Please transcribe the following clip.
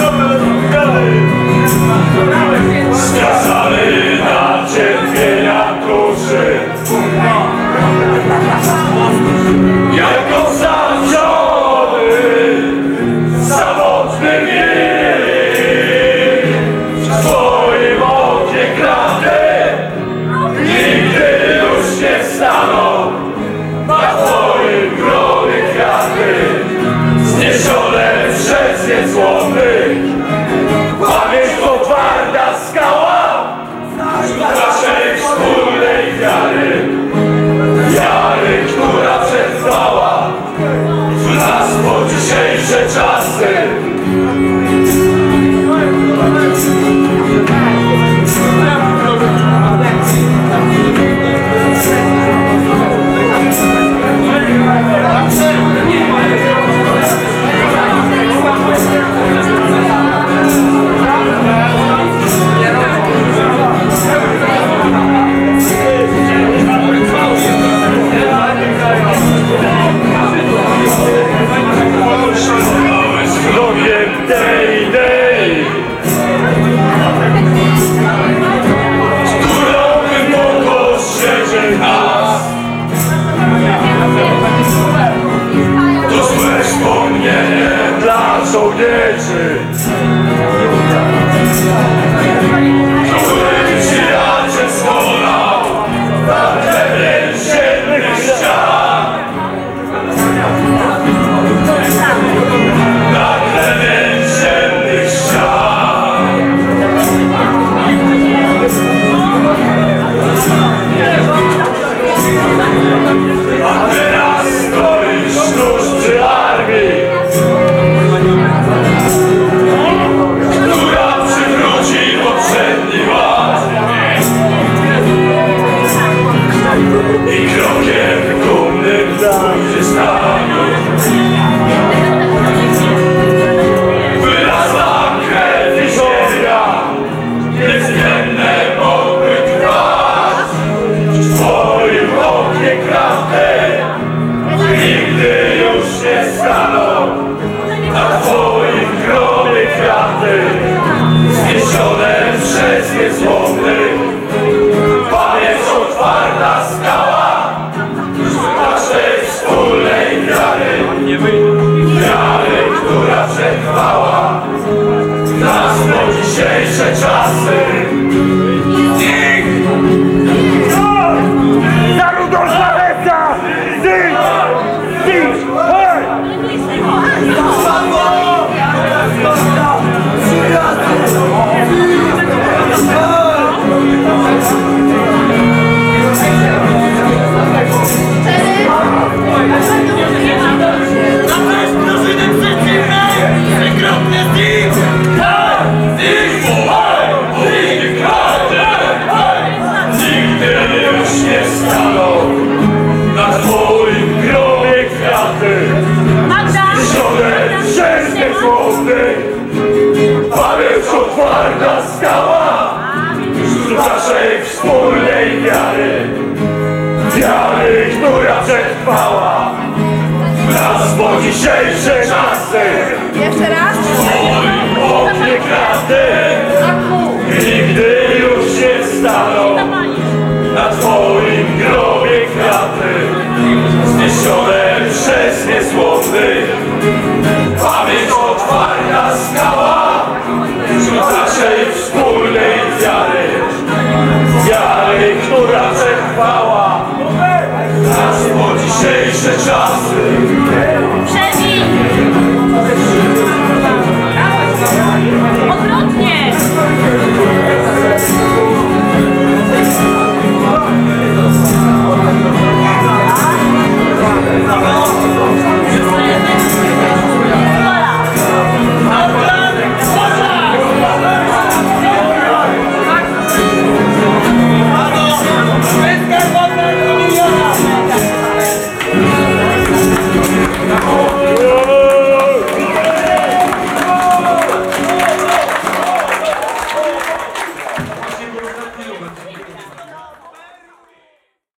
Something wiary, wiary, która przetrwała w nas po dzisiejsze czasy. uh, Nasze chwała, nasze dzisiejsze czasy. dzisiejsze czasy. Jeszcze raz? Moim opiekady Nigdy już nie staną Na twoim grobie kraty. Zniesione przez niezłomny Pamięć otwarta skała. Wśród naszej wspólnej wiary. Wiary, która przechwała Nas po dzisiejsze czasy